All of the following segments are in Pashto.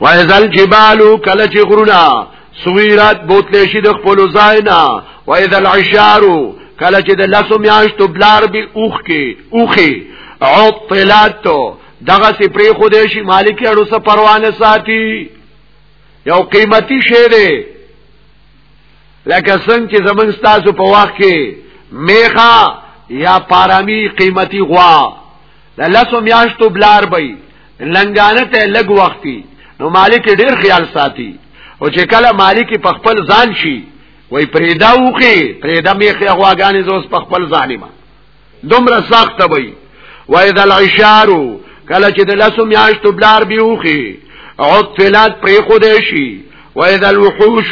وایزل جبالو کله چې غرونه سویرات بوتل شي د خپل زاینا وایزل عشارو کله چې د لاسو میاشتو بلار به اوخ کې اوخي عطلات دغه سي پری خو دې شي مالک اړو سره پروانه ساتي یو قیمتي شی دی لکه څنګه چې زمون تاسو په واخ کې میخه یا پارامی قیمتي غوا د لاسو میاشتو بلار بې لنګانه ته لګ وختي نو مالک ډیر خیال ساتي او چې کله مالک په خپل ځان شي وای پرېدا وخی پرېدا میخه غواګانې زوس په خپل ځانې ما دومره سخت وای وای ذل عشارو کله چې د لاسو میاشتو بلار بې وخی عطلات پرې خو دې شي وای ذل وحوش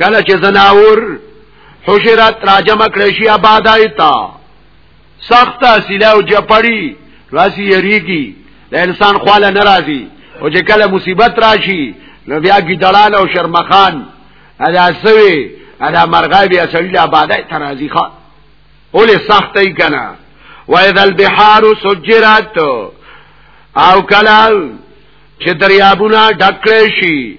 کله چې زناور حشرات راجم کړی شي آبادای تا سخت اسیله او جپړی راسی یریږي د انسان خواله ناراضي او چې کله مصیبت راشي نو بیا ګیدړان او شرمخان ادا سوي ادا مرغای بیا سړی لا باندې ترازی خا اول سخت ای کنا و اذا البحار سجرت او کلا چې دریابونه ډکړې شي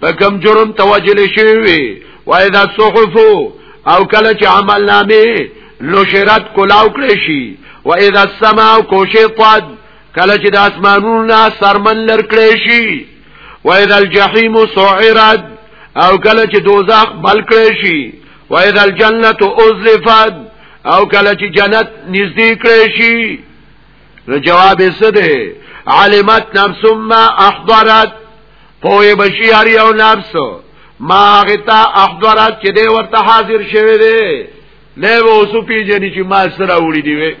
په کوم جرم توجل شوی وي وای دا صحف او کله چې عمل نامه نشرت کولاو کړی شي و اذا السماء کوشطت کله چې د اسمانونو سرمن لر کړی شي و اذا الجحیم سعرت او کله چې دوزخ بل کړی شي و اذا الجنه ازلفت او کله چې جنت نږدې کړی شي نو جواب یې څه دی علمت نفس ما احضرت پوه بشي هر یو نفس ما غتا احضرات چې دی ورته حاضر شوی دی نه وسو پیجنې چې ما سره وړي دی وی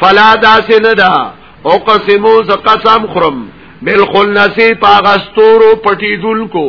فلا داس نه دا او قسمو ز قسم خرم بالخنسی پاغستورو پټیدل کو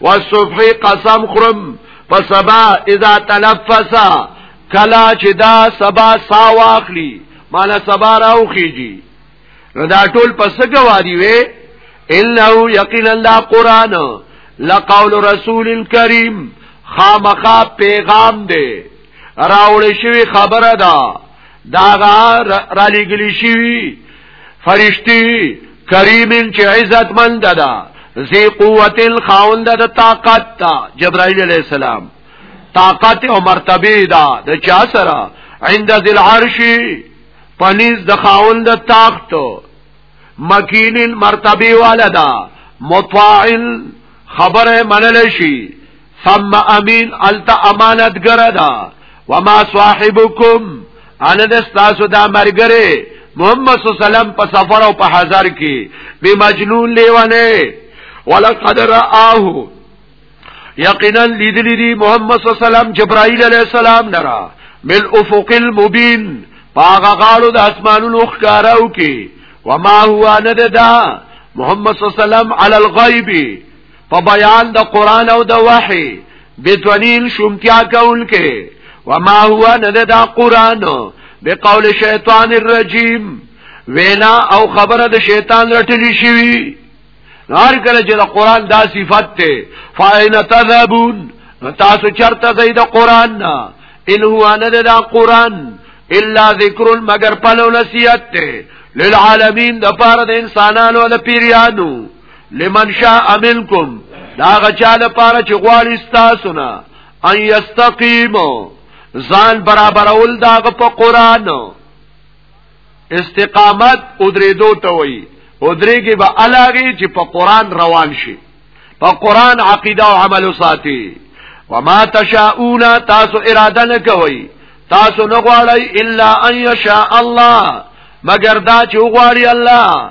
والصبح قسم خرم په سبا اذا تنفس کلا چې دا سبا سا واخلي مالا سبا راوخیږي نو دا ټول پس گواری وی انه یقینا دا قران لقول رسول کریم خامخا پیغام دی راوړې شوی خبره ده داغا را لګلی شي فرشتي کریمن چې عزت مند ده ذی قوت الخوند د طاقت تا جبرائیل علیہ السلام طاقت او مرتبه دا د چا سره عند ذل عرش پنیز د خوند طاقت مکین مرتبه والا دا مطاعن خبره منل شي ثم امین التا امانت ګردا وما صاحبکم ان د تاسو دا مرګره محمد صلی الله علیه وسلم په سفر او په حضر کې به مجنون لیوانه ولقد رآه یقینا لیدلی دی محمد صلی الله علیه وسلم جبرائیل علیہ السلام نرا مل افق المبین پاغه غاړو د اسمانونو ښکاراو کې وما هو نددا محمد صلی الله علیه وسلم علی الغیب په بیان د قران او د وحی بدلیل شومتیا کول کې وما هو ند دا قران بقول شیطان الرجیم وینا او خبره د شیطان رټلی شوی هر کله چې د قران دا صفت ته فاین تذبون تاسو چرته زید قران نه ان هو ند دا قران الا ذکر مگر پلو نصیحت ته للعالمین د پاره د انسانانو د پیریانو لمن شاء منکم دا غچا لپاره چې غواړي تاسو نه ان یستقیم ځان برابرول دا په قران استقامت ادریدو ته وایي ادریږي به علاوه چې په قران روان شي په قران عقیده او عمل ساتي وما تشاؤون تاسو اراده نه کوي تاسو نه غواړی الا ان یشاء الله مگر دا چې غواړي الله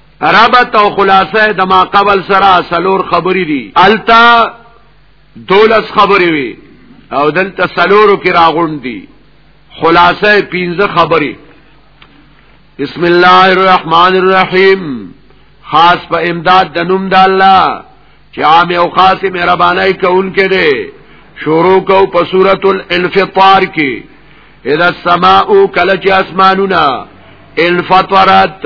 ربط او خلاصه د ما قبل سره سلور خبرې دي التا دولس خبرې وي او دلته سلورو کې راغون دي خلاصه پنځه خبرې بسم الله الرحمن الرحیم خاص په امداد د نوم د الله چې عام او خاص مهرباني کوونکې دي شروع کو په سورۃ الانفطار کې اذا السماء کلچ اسمانونه انفطرت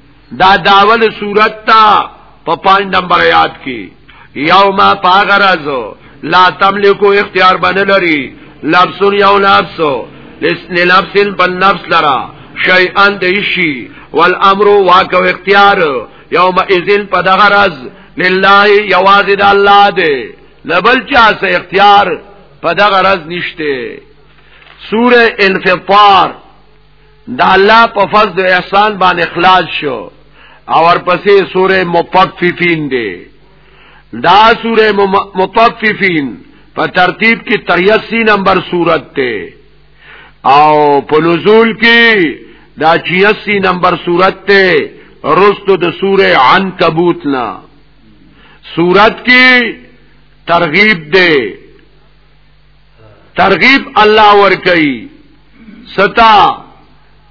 دا داول صورت تا په پنځ نمبر آیات کې یوم پاغرز لا تملکو اختیار باندې لري لفظ یو لفظ لنفس بل نفس لرا شیئا دیشی والامر واک او اختیار یوم اذن په دغه راز لله یواز د الله دی لبل چا سه اختیار په دغه راز نشته سوره انفطار د الله په فضل او احسان باندې اخلاص شو او ورپسې سوره مطففین دی دا سوره مطففین په ترتیب کې 83 نمبر سورت ته او په نزول کې دا 86 نمبر سورت ته رستو د سوره عنکبوت نه سورت کې ترغیب ده ترغیب الله ور کوي ستا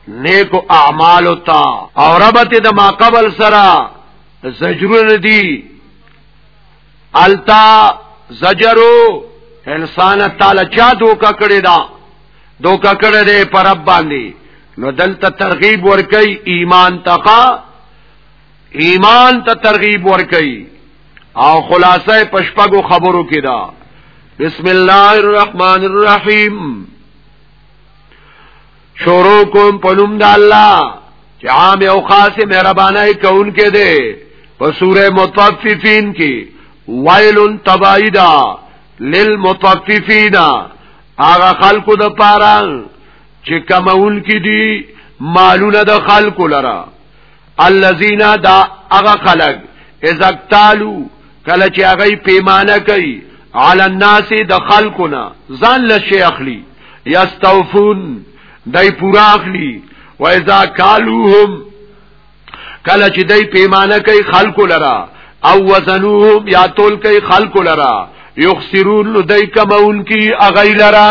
نیکو اعمال تا او ربط د ما قبل سرا زجرون دی التا زجرو انسان تعالی چا دوکا کړی دا دوکا کړی دی پر رب باندې نو دلته ترغیب ورکي ایمان تقا ایمان ته ترغیب ورکړي او خلاصه پشپګو خبرو کې دا بسم الله الرحمن الرحیم شروع کوم پنوم د الله چې عام او خاص مهربانه کون کې ده په سوره مطففین کې ویل تبایدا للمطففین هغه خلکو د پاره چې کمون کې دي مالونه د خلکو لره الذين دا اغا خلق اذا اقتالوا کله چې هغه پیمانه کوي علی الناس د خلقنا ځان له شي اخلي یستوفون دای پورا اخلي و اذا کالوهم کله چې دای پیمانه کوي خلق لرا او وزنوهم یا تول کوي خلق لرا یخسرون دای کمون کی اغیلرا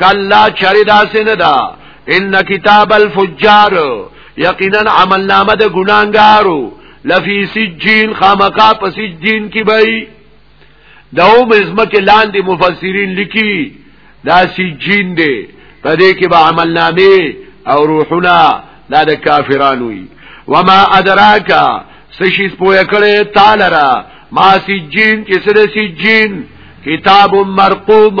کلا چری داسې نه دا ان کتاب الفجار یقینا عمل نامه د ګناګارو لفی سجین خامقا په سجین کې بای داو مزمه کې لاندې مفسرین لیکي دا سجین دی په دې کې به عمل نامه او روحنا دا د کافرانو وي وما ادراک سشیز پویا کړي تعالی را ما سجین چې سره سجین کتاب مرقوم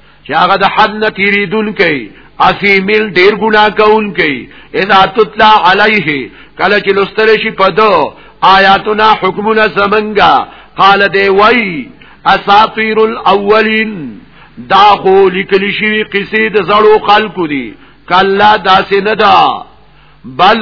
چې هغه د حد نه تیریدون کوي اسیمل ډیر ګناه کون کوي اذا تطلع علیه کله چې لستر شي په دو آیاتنا حکمنا زمنګا قال دی وای اساطیر الاولین دا خو لیکل شي قصې د زړو خلکو دي کله داسې نه ده بل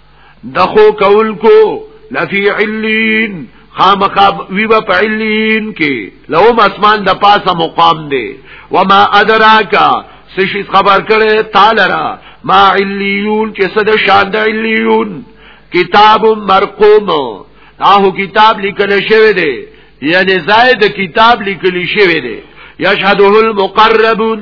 دخو کول کو لفی علین خامخا وی با په علین کې لهم اسمان د پاسه مقام دی وما ادراکا سشي خبر کړي تعالی را ما علیون چې صد شان د علیون کتاب مرقوم داو کتاب لیکل شوی دی یعنی زائد کتاب لیکل شوی دی یشهده المقربون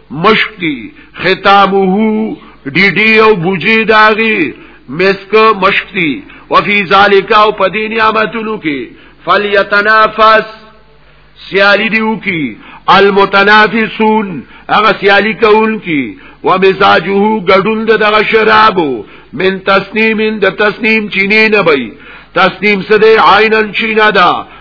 مشکی ختامه ډی ډی او بوجی داغي مسک مشکی وفي ذالک او پدې نعمتونو کې فلیتنافس سیالی دیو کی المتنافسون هغه سیالی کول کی ومزاجه غډون دغه شرابو من تسنیم د تسنیم چینه نه بی تسنیم سده عینن چینه ده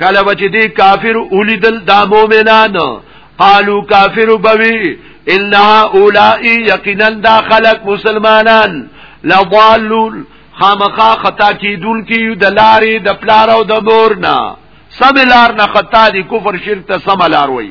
کله بچ دی کافر اولیدل دا مومنان قالو کافر بوی انها اولائی یقینا دا خلق مسلمانان لضالون خامخا خطا کیدون کی د لارې د پلار او د مور نه سم لار نه خطا دي کفر شرک ته سم لار وای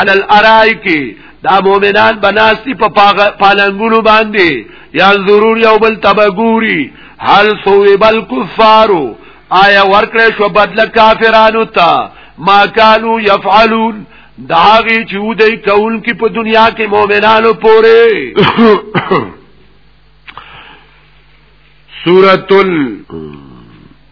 علی الارائک دا مؤمنان بناستی په پالنګونو باندې یا ضرور یو بل تبګوري هل سوی بل کفارو آیا ورکړې شو بدل کافرانو ته ما کانو یفعلون داغي چې ودی کول کې په دنیا کې مؤمنانو پوره سورۃ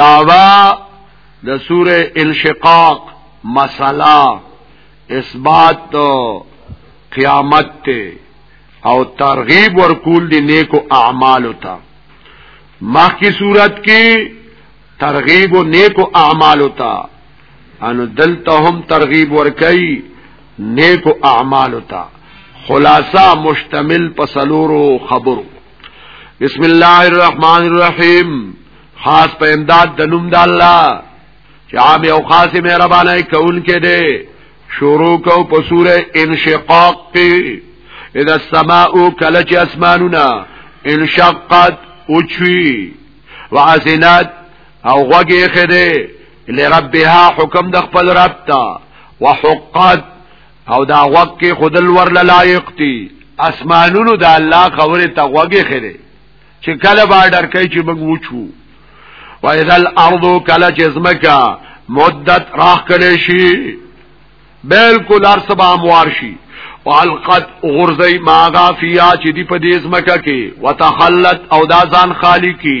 داوا د سوره انشقاق مسله اثبات تو قیامت ته او ترغیب ورکول دی نیکو اعمال ته مخکی صورت کې ترغیب و نیکو اعمال ته انو دلته هم ترغیب ورکړي نیکو اعمال ته خلاصہ مشتمل پسلورو خبرو بسم الله الرحمن الرحیم خاص په امداد د نوم د الله چې عام او خاص مهربانه کون کې دی شروع کو په سوره انشقاق کې اذا السماء کلچ اسماننا انشقت اوچوي وعزنات او غوږی خده لربها حکم د خپل رب ته وحقت او دا غوږ کې خودل ور لایق دي اسمانونو د الله خبره ته غوږی خره چې کله با ډر کوي چې موږ وچو و اذا الارض کله چې زمکا مدت راخ کړي شي بالکل ارسبا اموار شي والقد غرزي ماغا فيا چې دی په دې زمکا کې وتخلت او دا ځان خالی کی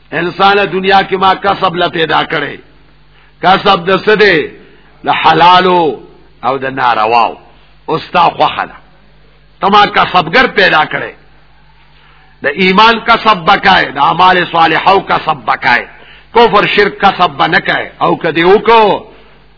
انسان دنیا کې ما کسب لا پیدا کړي کسب د څه دی د حلالو او د نارواو اوستا خوخلا تما کسبګر پیدا کړي د ایمان کسب بکای د اعمال صالحو کسب بکای کفر شرک کسب بنکای او کدی وکړو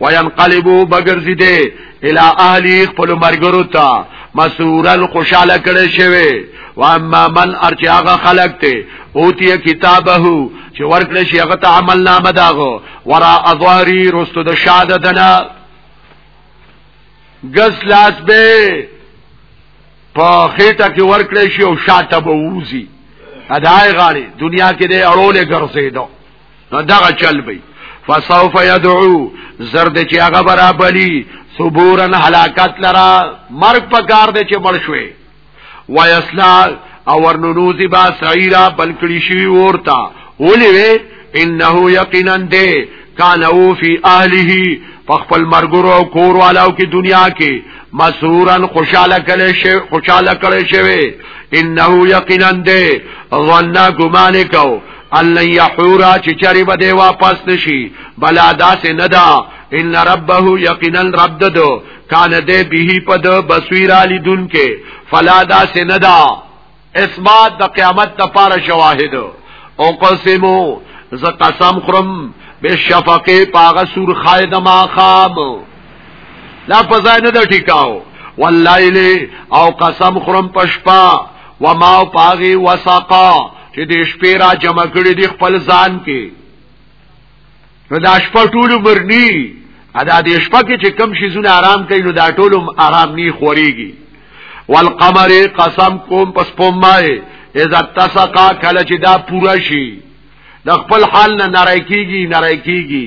وینقلبو بگرزی دے الى اهلی خپل مرګرو تا مسرورن خوشاله کړي شوی و اما من ارچ هغه خلق ته اوتی کتابه چې ورکړي شي هغه ته عمل نامه داغو ورا اظهری رستو د شاده دنا غس لاس به په خېټه کې ورکړي شي او شاته به ووزي اداي غاړي دنیا کې دې اړولې ګرځې دو نو دغه چل بی فسوف يدعو زرد چې هغه برا بلی صبورن هلاکت لرا مرګ په کار دی چې مړ شوي ويسلا او ورنوزی با سعیرا بلکړی شي ورتا ولي وي انه یقینا دی کان او فی اهله فخپل مرګرو او کور والاو کې دنیا کې مسرورن خوشاله کړي شي خوشاله کړي شي انه یقینا دی ظن ګمان کو ان یحورا چې چری به دی واپس نشي بلا داسې نه دا ان ربه یقینا رب ددو کان دې به په د بصیر علی دن کې فلا داسې نه دا اثبات د قیامت لپاره شواهد او قسمو ز قسم خرم به شفقه پاغه سور خاید ما خام لا پزای نه د ټیکاو واللیل او قسم خرم پشپا وما پاغي وسقا چې د شپې را جمع کړي دي خپل ځان کې نو دا شپه ټول مرني ادا د شپه کې چې کم شي زونه آرام کوي نو دا ټول آرام ني خوريږي والقمر قسم کوم پس پومای اذا تسقا کله چې دا پورا شي د خپل حال نه نارای کیږي نارای کیږي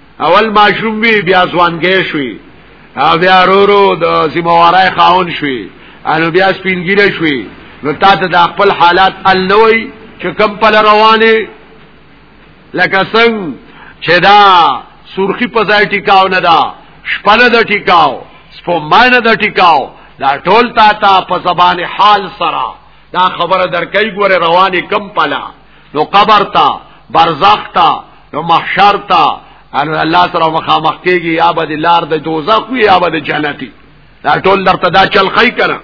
اول ماشوم وی بیا ځوانګې شوی بیا رورو د سیموارای خاون شوی انو بیا سپینګیره شوی نو تا ته د خپل حالات الوی چې کم پل روانه لکه څنګه چې دا سرخی په ځای ټیکاو نه دا شپنه د ټیکاو سپومانه د ټیکاو دا ټول تا ته په زبان حال سره دا خبره درکې ګوره رواني کم پلا نو قبر تا برزخ تا نو محشر تا ان الله سره مخامخ کېږي یا به د لار د دوزخ وي یا به د جنتي دا ټول درته دا چل خی کړه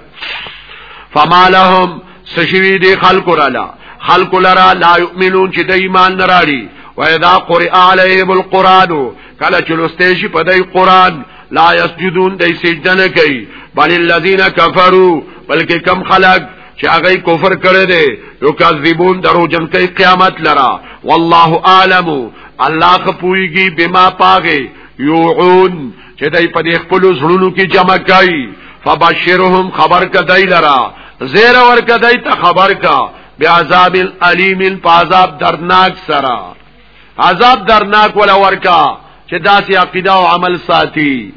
فما لهم سشوی دی خلق رالا خلق لرا لا یؤمنون چې د ایمان نراړي و اذا قرئ علیهم القران کله چې لسته شي په دای قران لا یسجدون دای سجده نه کوي بل الذین کفروا بلکې کم خلق چې هغه کفر کړی دی یو کذبون درو جن کوي قیامت لرا والله اعلم الله خپويږي بما پاغه یوعون چې دای په دې خپل زړونو کې جمع کوي فبشرهم خبر کدی لرا زیر ور کدی ته خبر کا بعذاب الالم فعذاب درناک سرا عذاب درناک ولا ورکا چې داسې عقیده او عمل ساتي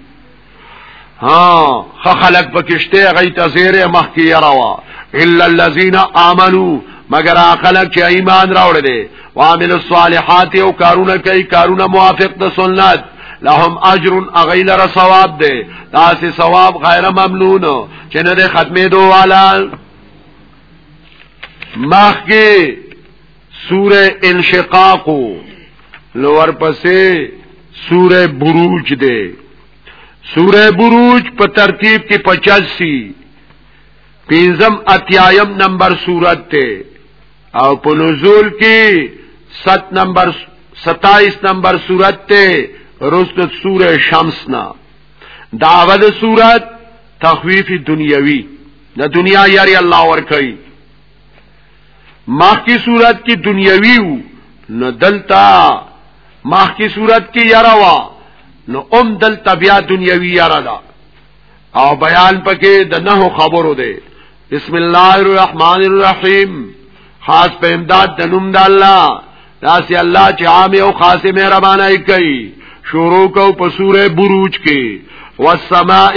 ها خلق پکشته غي تزيره مخکي يروا الا الذين امنوا مگر خلق چې ایمان راوړل دي وعمل الصالحات او کارونه کوي کارونه موافق د سنت لهم اجر اغیل را ثواب ده تاسو ثواب غیر ممنون چې نه ختمې دوه والا مخکي سوره انشقاق نو ورپسې سوره بروج ده سوره بروج په ترتیب کې 85 پنځم اتیایم نمبر سورت ته او په نزول کې 7 نمبر 27 نمبر سورت ته رست سوره شمس نا داول سورت تخویف دنیوی د دنیا یاري الله ور کوي مخکی صورت کی دنیوی وو نو دلتا مخکی صورت کی یرا وا نو ام دلتا بیا دنیوی یرا دا او بیان پکې د نه خبرو دی بسم الله الرحمن الرحیم خاص په امداد د نوم د الله داسې الله چې عام او خاص مهربانه کوي شروع کو په سوره بروج کې والسماء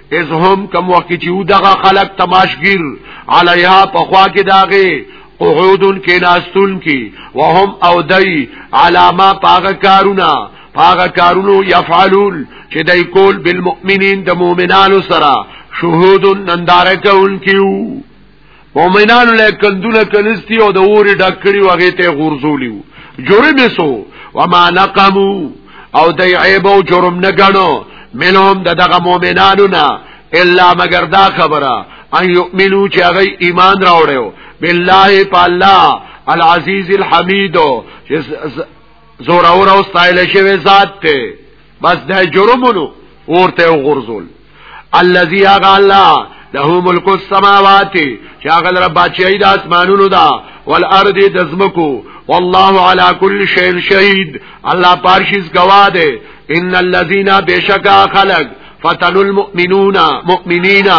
از هم کم وخت چې یو دغه خلق تماشګیر علیها په خوا کې داغه قعودن کې ناستون کې وهم او دای علامه پاغه کارونه پاغه کارونو یفعلون چې دای کول بالمؤمنین د مؤمنانو سره شهود ننداره کول کیو مؤمنانو له کندونه کنستی او د اوري ډکړي وغه ته غورځولیو جرم سو وما نقمو او د عیب او جرم نه غنو منهم د دغه مؤمنانو نه الا مگر دا خبره ان یؤمنو چې هغه ایمان راوړیو بالله پالا العزیز الحمید زور اور او استایل شوی ذات ته بس دا جرمونو ورته غرزول الذي اغا الله له ملک السماوات چې هغه لره بچی د اسمانونو دا والارض د زمکو والله على كل شيء شهيد الله پارشیز گواه ده ان الذين بشکا خلق فتن المؤمنون مؤمنین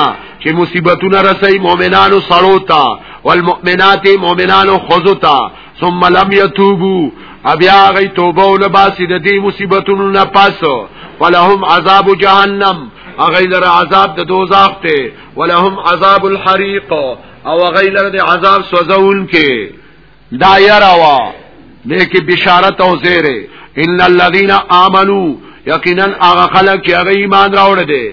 چې مصیبتونه رسي مؤمنانو سړو ته والمؤمنات مؤمنانو خزو ته ثم لم يتوبوا ابیا غی توبه ول باسی د دې مصیبتونو نه پس ولهم عذاب جهنم اغی لر عذاب د دوزاخ ته ولهم عذاب الحریق او اغی لر د عذاب سوزون کې دا یراوا لیکي بشارت او زیره ان الذين امنوا یقینا هغه خلک چې هغه ایمان راوړل دي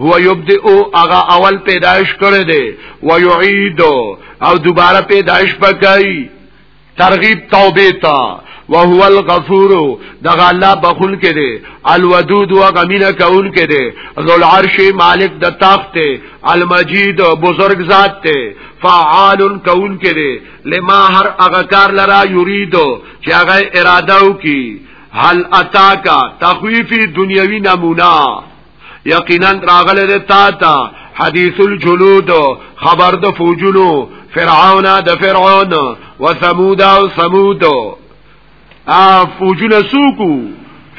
هو یبدئو اغا اول پیدایش کړی دی و یعیدو او دوباره پیدایش پکای ترغیب توبه تا وهو الغفور دغه الله بخون کې دی الودود او غمینه کون کې دی ذل عرش مالک د تخت المجید بزرگ ذات ته فعال کون کې دی لما هر هغه کار لرا یریدو چې هغه اراده وکي هل اتاکا تخویفی دنیوی نمونه یقینا راغله ده تا تا حدیث الجلود خبر د فوجونو فرعون د فرعون و ثمود او ثمود ا فوجونه سوکو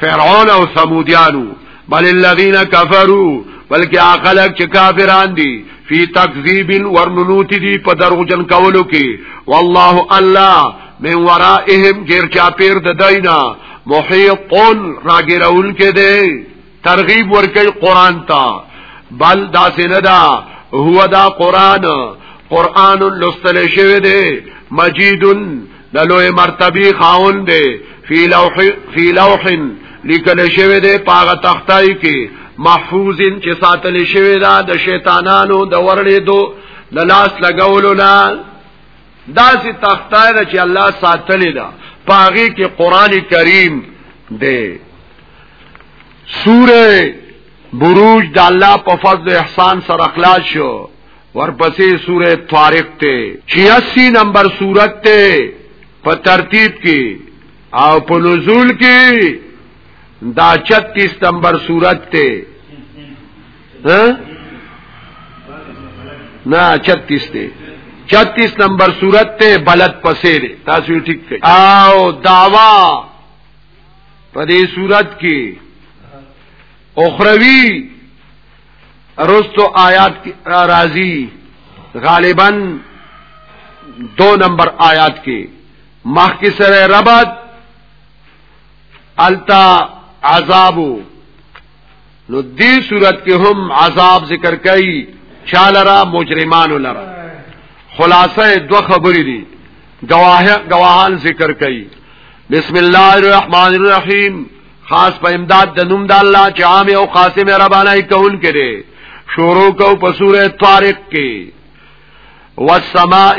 فرعون او ثمودیانو بل الذين كفروا بلکې اخلق چې کافران دي فی تکذیب ورنوت دي په دروغجن کولو کې والله الله من ورائهم غیر چا پیر د دینا محیط راګرون کې دی ترغیب ورکی قرآن تا بل دا سندا هو دا قرآن قرآن لستل شوی دے مجیدن دلوی مرتبی خاون دے فی لوح, فی لوح لیکل شوی دے پاغ تختائی کی محفوظن چې ساتل شوی دا د شیطانانو د ورړې دو د لاس لګولو نه داسې تختای ده چې الله ساتلې ده پاغي کې قران کریم دی سوره بروج د الله په فضل او احسان سره خلاص شو ورپسې سوره طارق ته 86 نمبر سورت ته په ترتیب کې او په نزول کې دا 36 نمبر سورت ته ها نه 36 ته 36 نمبر سورت ته بلد پسې ده تاسو ټیک کړئ او داوا په دې صورت کې اخروی رستو آیات راضی غالبا دو نمبر آیات کې مخ کې سره ربط التا عذابو نو دې صورت کې هم عذاب ذکر کوي چالرا مجرمانو لرا خلاصه دو خبرې دي گواه گواهان ذکر کوي بسم الله الرحمن الرحیم خاص په امداد د نوم د الله چې عام او خاص مهرباني کول کړي شروع کو په سوره طارق کې والسماء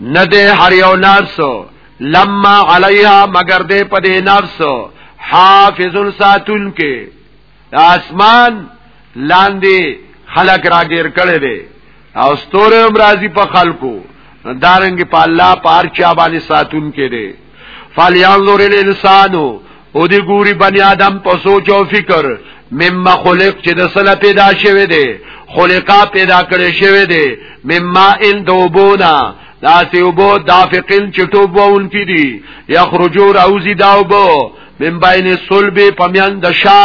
نه دی هر یو نفس لما علیها مگر دی په دې نفس حافظ ساتون کې اسمان لاندې خلق راګیر کړي دي او ستوره امراضی په خلکو دارنګ په الله پار چا باندې ساتون کې دي فلیانظر الانسان او دی ګوري بنی آدم په سوچ او فکر مما خلق چې د سله پیدا شوی دی خلقا پیدا کړی شوی دی مما ان دوبونا داسی اوبو دافقین چټوب وون کی دی یخرجو راوزی داوبو من بین صلب پمیان دشا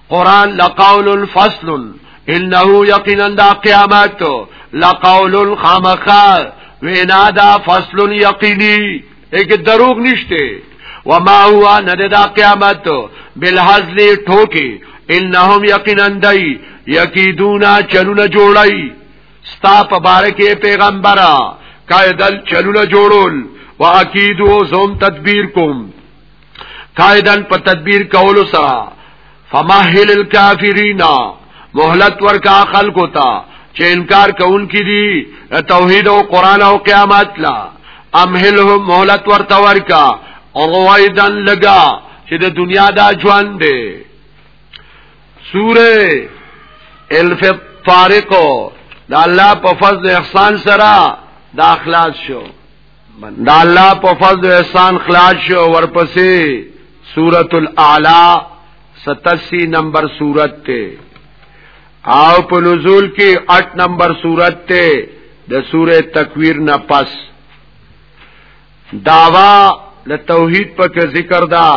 قران لقول الفصل انه یقینا دا قیامت لقول الخامخا وینا دا فصل یقینی ایک دروغ نشته وما هو ند دا قیامت بالحزل ټوکی انهم یقینا دای یکیدونا چلونه جوړای ستا په بارکه پیغمبره کایدل چلونه جوړول واکیدو زوم تدبیر کوم قائدن په تدبیر کولو سره فمهل الکافرین مهلت ورکا خلق تا چې انکار کوونکې دي توحید او قران او قیامت لا امهلهم مهلت ورتا ورکا رویدن لگا چې د دنیا دا ژوند دی سوره الف فارقو دا الله په فضل احسان سره دا اخلاص شو دا الله په فضل او احسان خلاص شو ورپسې سورۃ الاعلى 87 نمبر سورۃ ته او په نزول کې 8 نمبر سورۃ ته د سورې تکویر نه پس داوا د توحید په ذکر دا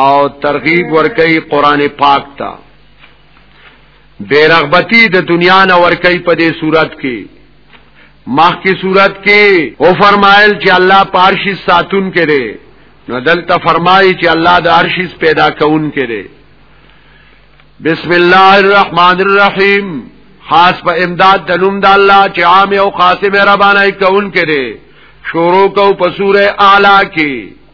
او ترغیب ورکي قران پاک ته بیرغبتی د دنیا نه ورکی په دې صورت کې مخ کی صورت کې او فرمایل چې الله پارشي ساتون کړي نو دلته فرمایي چې الله د عرش پیدا کون کړي بسم الله الرحمن الرحیم خاص په امداد د نوم د الله چې عام او خاصه مهرباني کون کړي شروع کو په سوره اعلی کې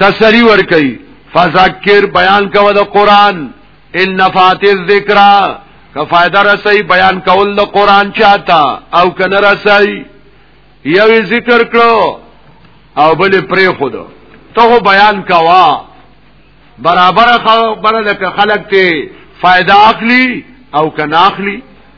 تسلی ور کوي فذکر بیان کوه د قران ان نفات الذکر که فائدہ رسي بیان کول د قران چاته او کنه رسي یو ذکر کړو او بل پرې خود ته بیان کوا برابر خبره ده که خلک ته فائدہ اخلي او کنه اخلي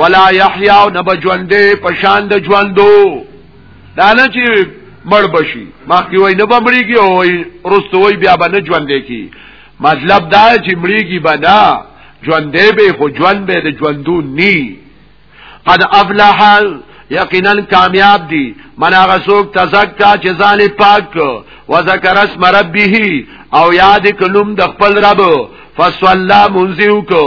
ولا یحیا او نب ژوندې پشان د ژوندو دا نه چې مړ بشي ما کی وای نه بمړیږي او رستوي بیا به نه ژوندې کی مطلب دا چې مړیږي به نه ژوندې به خو ژوند به د ژوندو ني قد افلح یقینا کامیاب دي من هغه څوک تزکا چې ځان پاک و ذکر اسم ربه او یاد کلم د خپل رب فصلا منزیو کو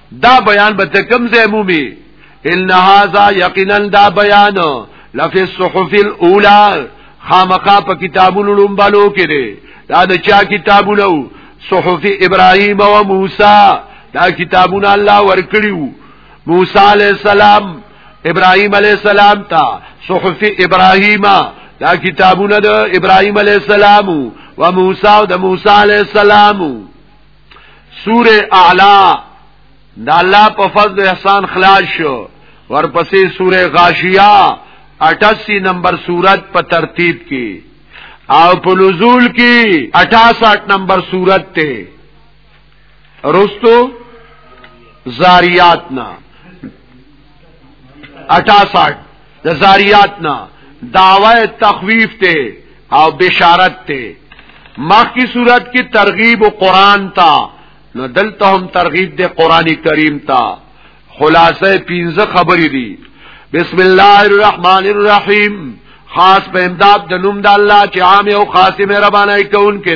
دا بیان به ته کم ځای مومي ان هاذا یقینا دا بیان لفی الصحف الاولى خامخا په کتابونو لومبالو کې دی دا د چا کتابونه صحف ابراهیم او موسی دا کتابونه الله ورکړیو موسی علی السلام ابراهیم علی السلام ته صحف ابراهیم دا کتابونه د ابراهیم علی السلام او موسی او د موسی علی السلام سوره اعلی دا الله په فضل احسان خلاص شو ورپسې سوره غاشیه 88 نمبر سورت په ترتیب کې او په نزول کې 68 نمبر سورت ته رستو زاریات نه 68 د زاریات نه دعوی تخویف ته او بشارت ته مخکی صورت کی ترغیب قرآن تا نو دلته هم ترغیب د قران کریم تا خلاصه 15 خبرې دي بسم الله الرحمن الرحیم خاص په امداد د نوم د الله چې عام او خاصه مهرباني کوونکې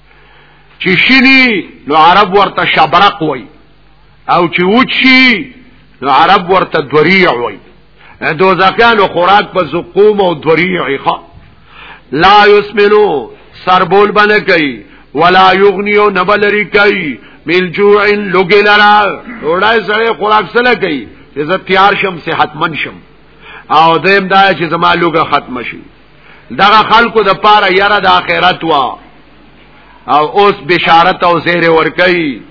چې شینی نو عرب ورته شبرق وای او چې وچی نو عرب ورته دوریع وای دوزخیانو خوراک په زقوم او دوریع ښه لا یسمنو سربول بنه کوي ولا یغنیو نبلری کوي من جوع لوګی لرا وړای سره خوراک سره کوي چې زه تیار شم صحتمن شم او دیم دا چې زما لوګه ختم شي دغه خلکو د پاره یره د آخرت وا او اوس بشارت او زیر ور کوي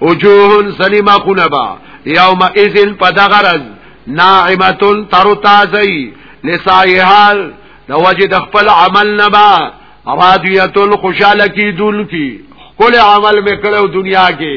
وجوه سلیمه خنبا یوم اذن پدغرز ناعمتن تر تازی لسایحال د وجه د خپل عمل نبا راضیتن خوشاله کی دل کی کل عمل میکلو دنیا کې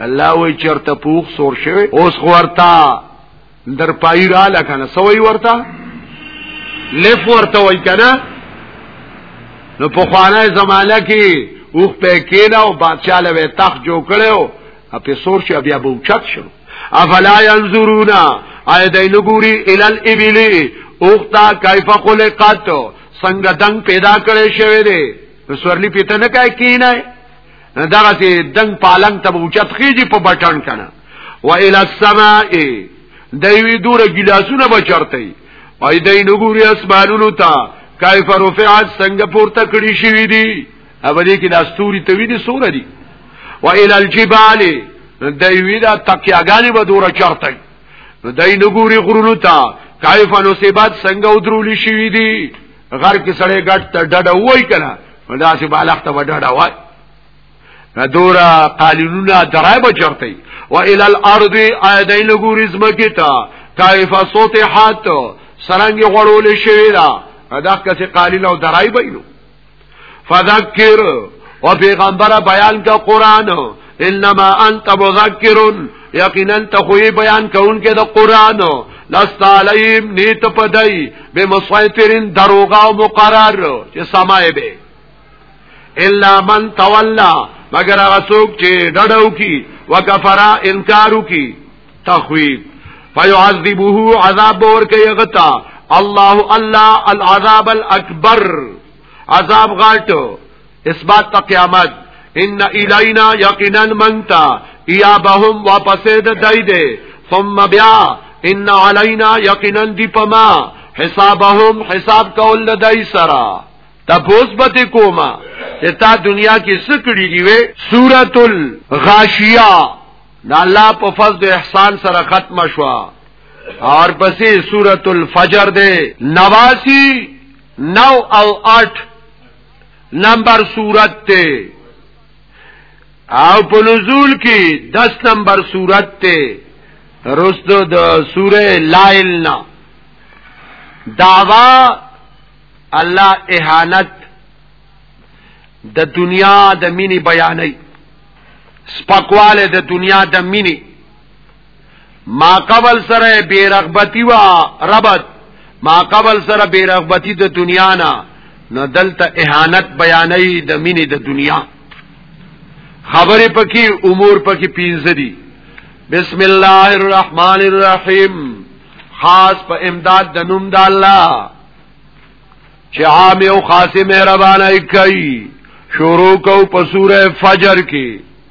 الله وی چرته پوخ سور شوی اوس ورتا در پای را لکنه سوی ورتا لف ورتا وای کنه نو په خوانه زمانہ کې اوخ په کېنا او بادشاہ له تخ جو کړو په سور شو بیا به اوچت شو افلا ينظرون اي دای نګوري ال الابل اوختا کیف خلقت څنګه دنګ پیدا کړي شوی دی سورلی پیته نه کای کینای نه دغه ته دنګ پالنګ ته اوچت خېږي په بټن کنه و الى السماء دوی دوره ګلاسونه بچرته وای دای نګوري اسمانونو ته کیف رفعت څنګه پورته کړی شوی دی اوبدې کې د استوري توی دي سور دي و الى الجبال دوی دا تکیاګانی به دوره چرته دای نګوري غرونو ته کیف نصیبات څنګه ودرول شوی دی غر کې سړې ګټ ته ډډه وای کنه دا چې بالغ ته ډډه وای دورا قالینونه درای بچرته و ال الارض ایدین ګوریز مکی تا کیف صوت حات سرنګ غړول شوی دا دا کسه قالین او درای بینو فذکر او پیغمبر بیان کا قران انما انت مذکر یقینا ته خو بیان کونکې د قران لست علیم نیت پدای به مسیطرین دروغه او مقرر چې سمای به الا من تولى مگر هغه څوک چې ډډو کی وکفرا انکارو کی تخویب فیعذبه عذاب ور کوي غتا الله الله العذاب الاکبر عذاب غاټو اثبات تا قیامت ان الینا یقینا منتا ایابهم واپس د دای دے ثم بیا ان علینا یقینا دی پما حسابهم حساب کول د دای سرا تپوس بته کوما چې تا دنیا کې سکړی دی وې سورۃ الغاشیہ دا الله په فضل احسان سره ختم شوا اور پسې سورۃ الفجر دے نواسی نو او اٹھ نمبر صورت تے او په نزول کې 10 نمبر صورت ته رست د سوره لائل نا دعوا الله اهانت د دنیا د مینی بیانې سپکواله د دنیا د مینی ما قبل سره بی رغبتی وا ربط ما قبل سره بی رغبتی د دنیا نه نو دلته اهانت بیانې د مینې د دنیا خبرې پکې امور پکې پینځه دي بسم الله الرحمن الرحیم خاص په امداد د نوم د الله چې عام او خاصه مهربانه کوي شروع کو په سوره فجر کې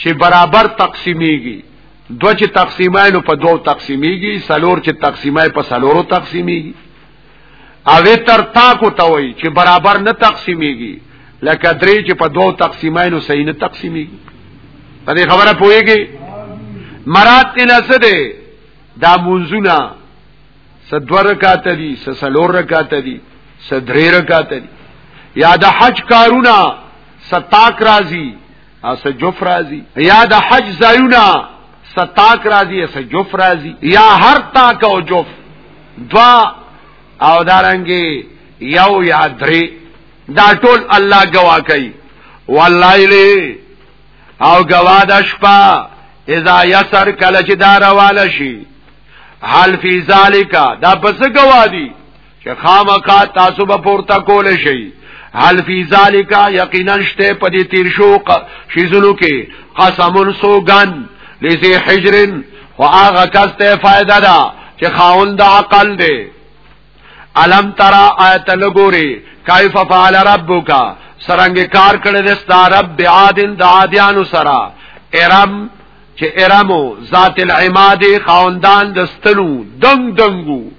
چې برابر تقسیمیږي دو چې تقسیمای نو په دوو تقسیمیږي سلور چې تقسیمای په سلورو تقسیمیږي او تر تاکو ته وای چې برابر نه تقسیمیږي لکه درې چې په دوو تقسیمای نو صحیح نه تقسیمیږي په دې خبره پوهیږي مراد تل څه دی دا منځونه سدو رکعات دي سلور رکعات دي سدرې رکعات دي یا د حج کارونه ستاک راځي اس جوف راضی یا د حج زایونا ستاک راضی اس جوف راضی یا هر تاک او جوف دوا او دارنګي یو یا درې دا ټول الله گوا کوي والليل او گوا د شپه اذا يسر کله چې دا رواله شي حال فی ذالک دا پس گوا دي چې خامخا تاسو به پورته کول شي هل فی ذالک یقینا شته په دې تیر شو شیزلو کې قسم سوغن لذي حجر او هغه کس ته فائدہ ده چې خاوند عقل دی علم ترى آیت لګوري کیف فعل ربک سرنګ کار کړی د ستارب بعادن د عادیانو سره ارم چې ارمو ذات العماد خاوندان د ستلو دنګ دنګو